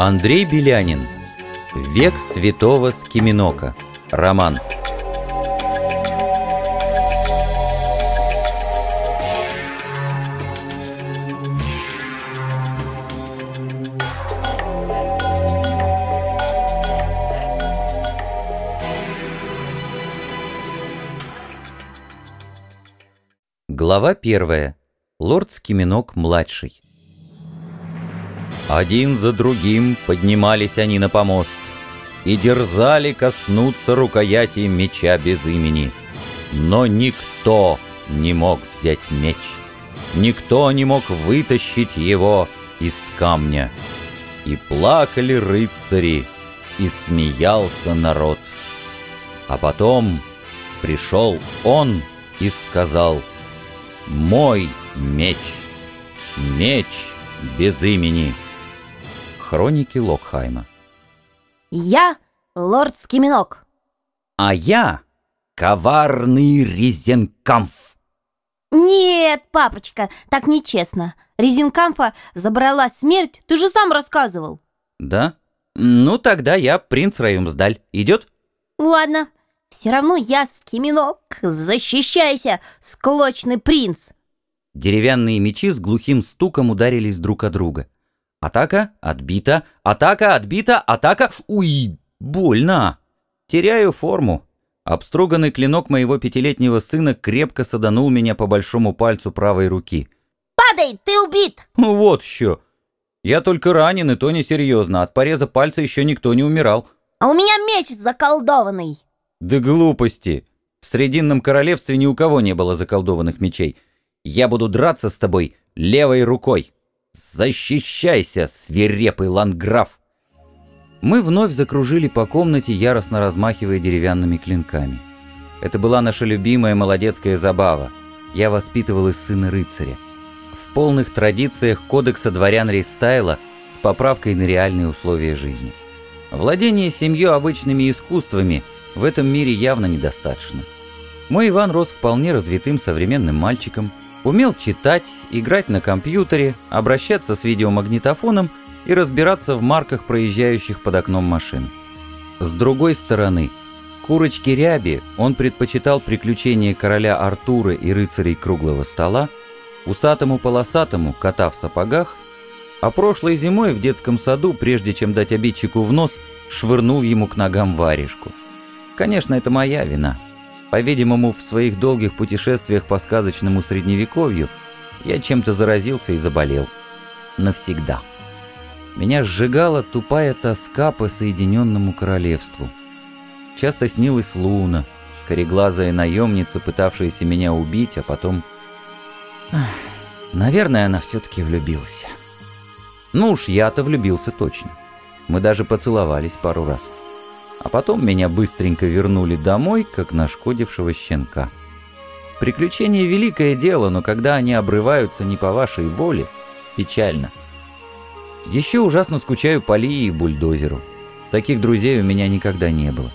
Андрей Белянин. Век святого Скиминока. Роман. Глава первая. Лорд Скиминок-младший. Один за другим поднимались они на помост и дерзали коснуться рукояти меча без имени. Но никто не мог взять меч. Никто не мог вытащить его из камня. И плакали рыцари, и смеялся народ. А потом пришел он и сказал «Мой меч, меч без имени». Хроники Локхайма. Я лорд Скиминок. А я коварный Резенкамф. Нет, папочка, так нечестно. Резинкамфа забрала смерть, ты же сам рассказывал. Да? Ну тогда я принц Раюмсдаль. Идет? Ладно, все равно я Скиминок. Защищайся, склочный принц. Деревянные мечи с глухим стуком ударились друг о друга. Атака, отбита, атака, отбита, атака... Уй, больно! Теряю форму. Обструганный клинок моего пятилетнего сына крепко саданул меня по большому пальцу правой руки. Падай, ты убит! Ну вот еще. Я только ранен, и то несерьезно. От пореза пальца еще никто не умирал. А у меня меч заколдованный. Да глупости. В Срединном королевстве ни у кого не было заколдованных мечей. Я буду драться с тобой левой рукой. «Защищайся, свирепый ландграф!» Мы вновь закружили по комнате, яростно размахивая деревянными клинками. Это была наша любимая молодецкая забава. Я воспитывал из сына рыцаря. В полных традициях кодекса дворян Ристайла с поправкой на реальные условия жизни. Владение семью обычными искусствами в этом мире явно недостаточно. Мой Иван рос вполне развитым современным мальчиком – Умел читать, играть на компьютере, обращаться с видеомагнитофоном и разбираться в марках проезжающих под окном машин. С другой стороны, курочке Ряби он предпочитал приключения короля Артура и рыцарей круглого стола, усатому полосатому кота в сапогах, а прошлой зимой в детском саду, прежде чем дать обидчику в нос, швырнул ему к ногам варежку. Конечно, это моя вина. По-видимому, в своих долгих путешествиях по сказочному средневековью я чем-то заразился и заболел. Навсегда. Меня сжигала тупая тоска по Соединенному Королевству. Часто снилась Луна, кореглазая наемница, пытавшаяся меня убить, а потом... Наверное, она все-таки влюбилась. Ну уж я-то влюбился точно. Мы даже поцеловались пару раз. А потом меня быстренько вернули домой, как нашкодившего щенка. Приключения — великое дело, но когда они обрываются не по вашей воле, печально. Еще ужасно скучаю по Лии и бульдозеру. Таких друзей у меня никогда не было.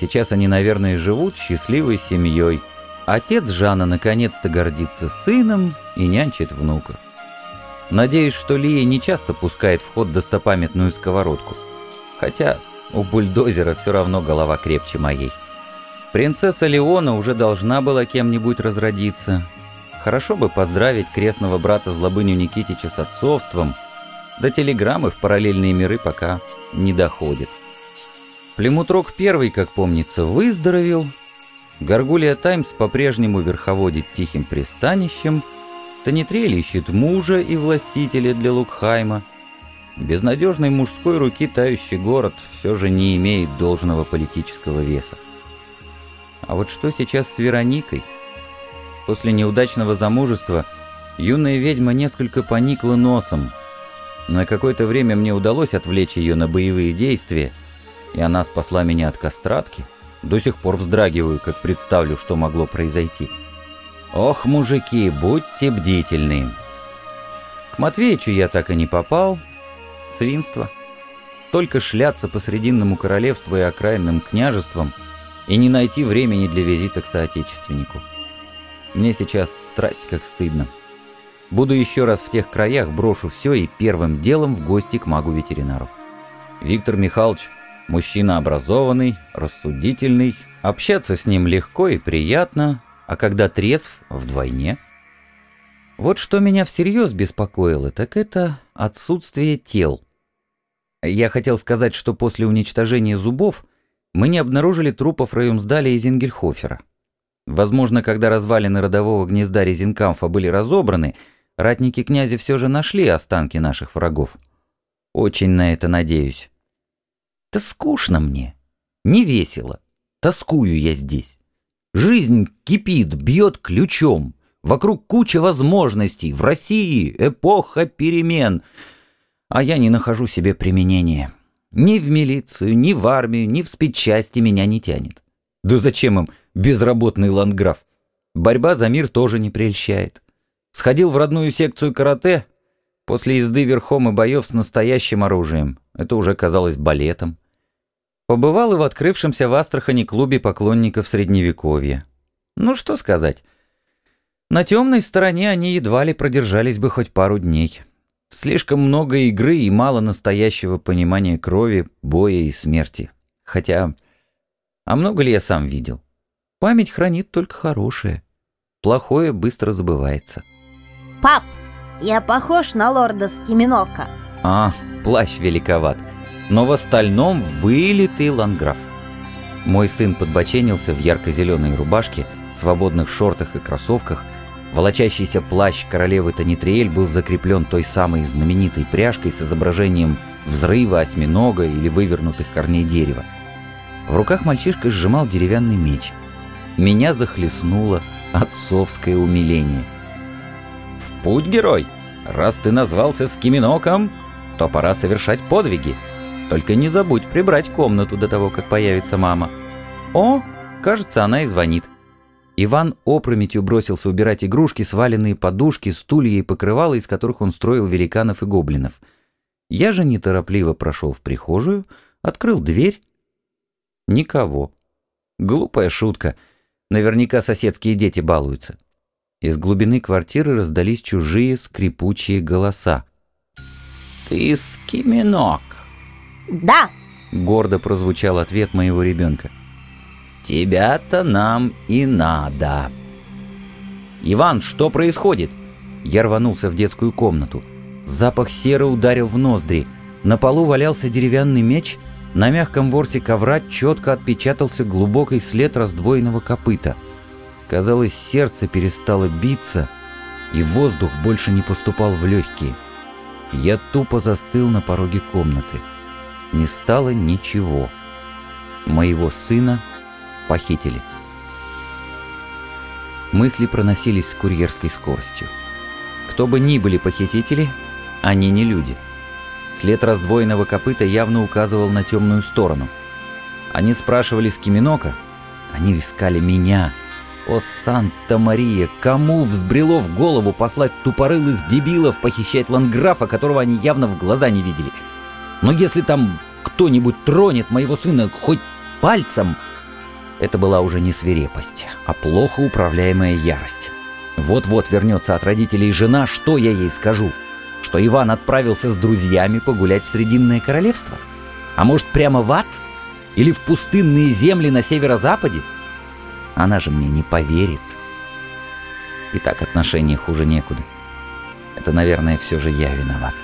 Сейчас они, наверное, живут счастливой семьей. Отец Жана наконец-то гордится сыном и нянчит внуков. Надеюсь, что Лия не часто пускает в ход достопамятную сковородку. Хотя у бульдозера все равно голова крепче моей. Принцесса Леона уже должна была кем-нибудь разродиться. Хорошо бы поздравить крестного брата Злобыню Никитича с отцовством, да телеграммы в параллельные миры пока не доходят. Племутрок первый, как помнится, выздоровел. Гаргулия Таймс по-прежнему верховодит тихим пристанищем. Танитрель ищет мужа и властителя для Лукхайма. Безнадежной мужской руки тающий город все же не имеет должного политического веса. А вот что сейчас с Вероникой? После неудачного замужества юная ведьма несколько поникла носом. На какое-то время мне удалось отвлечь ее на боевые действия, и она спасла меня от кастратки. До сих пор вздрагиваю, как представлю, что могло произойти. Ох, мужики, будьте бдительны. К Матвеичу я так и не попал, Свинство. Столько шляться по Срединному королевству и окраинным княжествам и не найти времени для визита к соотечественнику. Мне сейчас страсть как стыдно. Буду еще раз в тех краях, брошу все и первым делом в гости к магу-ветеринару. Виктор Михайлович – мужчина образованный, рассудительный, общаться с ним легко и приятно, а когда трезв – вдвойне. Вот что меня всерьез беспокоило, так это отсутствие тел. Я хотел сказать, что после уничтожения зубов мы не обнаружили трупов Раюмсдаля и Зингельхофера. Возможно, когда развалины родового гнезда Резинкамфа были разобраны, ратники князя все же нашли останки наших врагов. Очень на это надеюсь. Да скучно мне, не весело, тоскую я здесь. Жизнь кипит, бьет ключом. Вокруг куча возможностей. В России эпоха перемен. А я не нахожу себе применения. Ни в милицию, ни в армию, ни в спецчасти меня не тянет. Да зачем им безработный ландграф? Борьба за мир тоже не прельщает. Сходил в родную секцию карате после езды верхом и боев с настоящим оружием. Это уже казалось балетом. Побывал и в открывшемся в Астрахани клубе поклонников Средневековья. Ну что сказать. На темной стороне они едва ли продержались бы хоть пару дней. Слишком много игры и мало настоящего понимания крови, боя и смерти. Хотя... А много ли я сам видел? Память хранит только хорошее. Плохое быстро забывается. Пап, я похож на лорда Скиминока. А, плащ великоват. Но в остальном вылитый ланграф. Мой сын подбоченился в ярко-зеленой рубашке, свободных шортах и кроссовках. Волочащийся плащ королевы Танитриэль был закреплен той самой знаменитой пряжкой с изображением взрыва осьминога или вывернутых корней дерева. В руках мальчишка сжимал деревянный меч. Меня захлестнуло отцовское умиление. «В путь, герой! Раз ты назвался Скиминоком, то пора совершать подвиги. Только не забудь прибрать комнату до того, как появится мама. О, кажется, она и звонит». Иван опрометью бросился убирать игрушки, сваленные подушки, стулья и покрывала, из которых он строил великанов и гоблинов. Я же неторопливо прошел в прихожую, открыл дверь. Никого. Глупая шутка. Наверняка соседские дети балуются. Из глубины квартиры раздались чужие скрипучие голоса. «Ты скиминок!» Да, Гордо прозвучал ответ моего ребенка. «Тебя-то нам и надо!» «Иван, что происходит?» Я рванулся в детскую комнату. Запах серы ударил в ноздри. На полу валялся деревянный меч, на мягком ворсе ковра четко отпечатался глубокий след раздвоенного копыта — Казалось, сердце перестало биться, и воздух больше не поступал в легкие. Я тупо застыл на пороге комнаты. Не стало ничего. Моего сына похитили. Мысли проносились с курьерской скоростью. Кто бы ни были похитители, они не люди. След раздвоенного копыта явно указывал на темную сторону. Они спрашивали Скиминока, они искали меня — о, Санта-Мария, кому взбрело в голову послать тупорылых дебилов похищать ланграфа, которого они явно в глаза не видели? Но если там кто-нибудь тронет моего сына хоть пальцем... Это была уже не свирепость, а плохо управляемая ярость. Вот-вот вернется от родителей жена, что я ей скажу? Что Иван отправился с друзьями погулять в Срединное Королевство? А может, прямо в ад? Или в пустынные земли на северо-западе? Она же мне не поверит. И так отношения хуже некуда. Это, наверное, все же я виноват.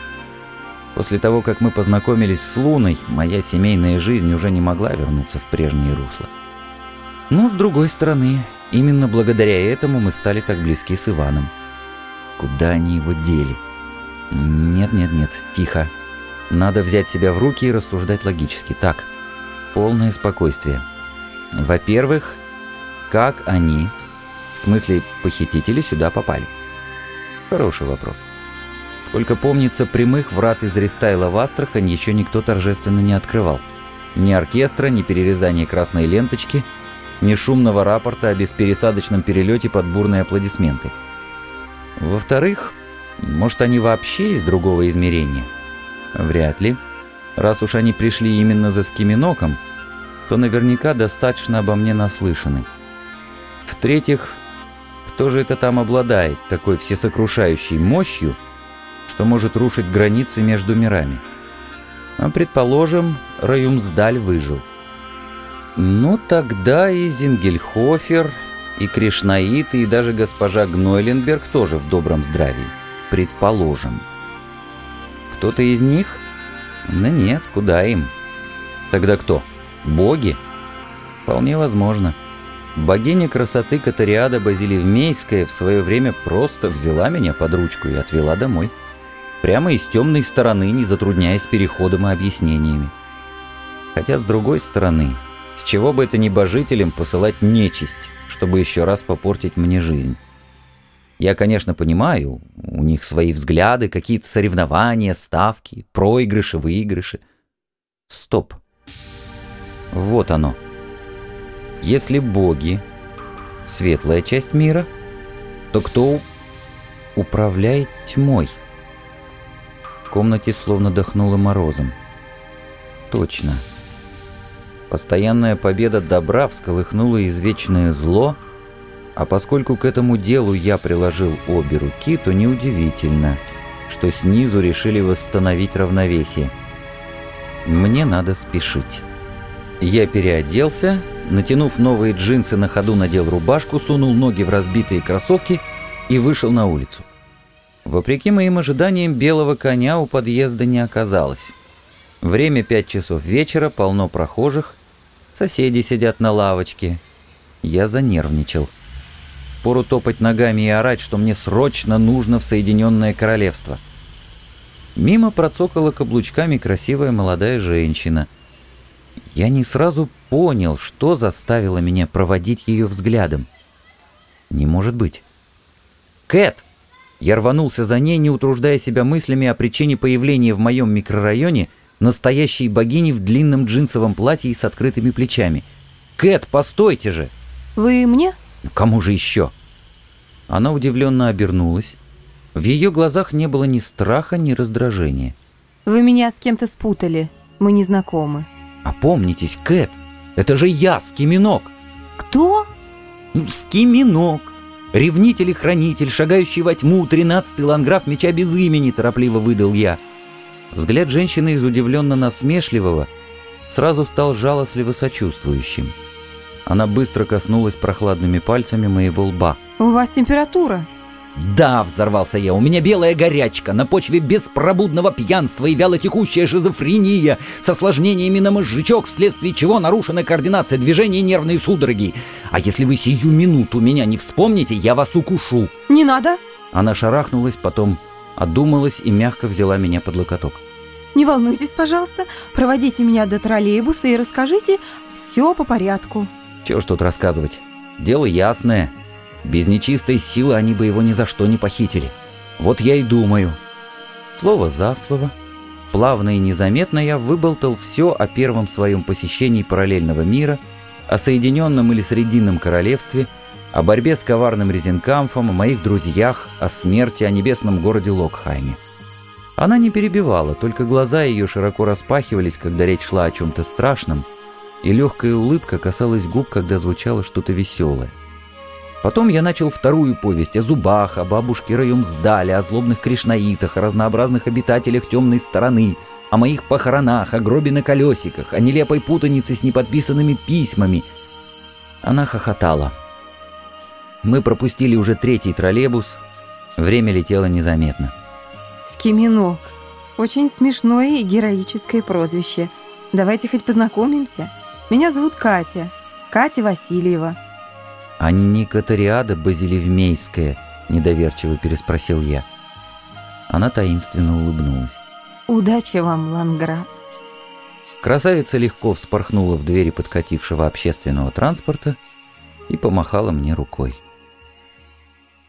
После того, как мы познакомились с Луной, моя семейная жизнь уже не могла вернуться в прежнее русло. Но, с другой стороны, именно благодаря этому мы стали так близки с Иваном. Куда они его дели? Нет-нет-нет, тихо. Надо взять себя в руки и рассуждать логически. Так, полное спокойствие. Во-первых, как они, в смысле похитители, сюда попали? Хороший вопрос. Сколько помнится, прямых врат из Рестайла в Астрахань еще никто торжественно не открывал. Ни оркестра, ни перерезания красной ленточки, ни шумного рапорта о беспересадочном перелете под бурные аплодисменты. Во-вторых, может они вообще из другого измерения? Вряд ли. Раз уж они пришли именно за Скиминоком, то наверняка достаточно обо мне наслышаны. В-третьих, Кто же это там обладает такой всесокрушающей мощью, что может рушить границы между мирами? А предположим, Раюмсдаль выжил. Ну, тогда и Зингельхофер, и Кришнаит, и даже госпожа Гнойленберг тоже в добром здравии. Предположим. Кто-то из них? Да нет, куда им? Тогда кто? Боги? Вполне возможно. Богиня красоты Катариада Базилевмейская в свое время просто взяла меня под ручку и отвела домой. Прямо из темной стороны, не затрудняясь переходом и объяснениями. Хотя, с другой стороны, с чего бы это небожителям посылать нечисть, чтобы еще раз попортить мне жизнь? Я, конечно, понимаю, у них свои взгляды, какие-то соревнования, ставки, проигрыши, выигрыши. Стоп. Вот оно. Если боги — светлая часть мира, то кто управляет тьмой? В комнате словно дохнуло морозом. Точно. Постоянная победа добра всколыхнула извечное зло, а поскольку к этому делу я приложил обе руки, то неудивительно, что снизу решили восстановить равновесие. Мне надо спешить. Я переоделся, натянув новые джинсы на ходу надел рубашку, сунул ноги в разбитые кроссовки и вышел на улицу. Вопреки моим ожиданиям, белого коня у подъезда не оказалось. Время пять часов вечера, полно прохожих, соседи сидят на лавочке. Я занервничал. Пору топать ногами и орать, что мне срочно нужно в Соединенное Королевство. Мимо процокала каблучками красивая молодая женщина. Я не сразу понял, что заставило меня проводить ее взглядом. Не может быть. «Кэт!» Я рванулся за ней, не утруждая себя мыслями о причине появления в моем микрорайоне настоящей богини в длинном джинсовом платье и с открытыми плечами. «Кэт, постойте же!» Вы мне? «Кому же еще?» Она удивленно обернулась. В ее глазах не было ни страха, ни раздражения. Вы меня с кем-то спутали. Мы не знакомы. «Опомнитесь, Кэт, это же я, Скиминок!» Кто? Ну, Скиминок! Ревнитель и хранитель, шагающий во тьму, тринадцатый ланграф меча без имени, торопливо выдал я. Взгляд женщины из удивленно насмешливого сразу стал жалостливо сочувствующим. Она быстро коснулась прохладными пальцами моего лба. У вас температура. «Да!» — взорвался я. «У меня белая горячка на почве беспробудного пьянства и вялотекущая шизофрения с осложнениями на мозжечок, вследствие чего нарушена координация движения и нервные судороги. А если вы сию минуту меня не вспомните, я вас укушу!» Не надо. Она шарахнулась, потом одумалась и мягко взяла меня под локоток. Не волнуйтесь, пожалуйста. Проводите меня до троллейбуса и расскажите все по порядку. Чего ж тут рассказывать? Дело ясное. Без нечистой силы они бы его ни за что не похитили. Вот я и думаю. Слово за слово. Плавно и незаметно я выболтал все о первом своем посещении параллельного мира, о Соединенном или Срединном Королевстве, о борьбе с коварным Резенкамфом, о моих друзьях, о смерти, о небесном городе Локхайме. Она не перебивала, только глаза ее широко распахивались, когда речь шла о чем-то страшном, и легкая улыбка касалась губ, когда звучало что-то веселое. Потом я начал вторую повесть о зубах, о бабушке Раюмсдале, о злобных кришнаитах, о разнообразных обитателях темной стороны, о моих похоронах, о гробе на колесиках, о нелепой путанице с неподписанными письмами. Она хохотала. Мы пропустили уже третий троллейбус. Время летело незаметно. Скиминок. Очень смешное и героическое прозвище. Давайте хоть познакомимся. Меня зовут Катя. Катя Васильева. «А не Катариада Базилевмейская?» – недоверчиво переспросил я. Она таинственно улыбнулась. Удачи вам, Ланграф. Красавица легко вспорхнула в двери подкатившего общественного транспорта и помахала мне рукой.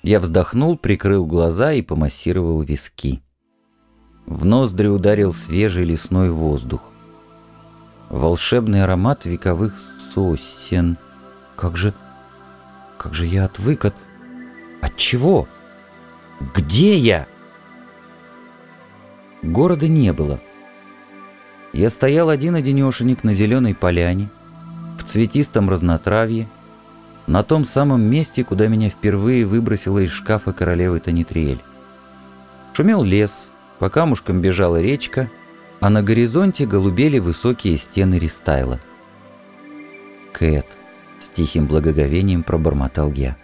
Я вздохнул, прикрыл глаза и помассировал виски. В ноздри ударил свежий лесной воздух. Волшебный аромат вековых сосен. Как же... Как же я отвык от... От чего? Где я? Города не было. Я стоял один-одинешенек на зеленой поляне, в цветистом разнотравье, на том самом месте, куда меня впервые выбросила из шкафа королевы Танитриэль. Шумел лес, по камушкам бежала речка, а на горизонте голубели высокие стены Ристайла. «Кэт», — с тихим благоговением пробормотал я.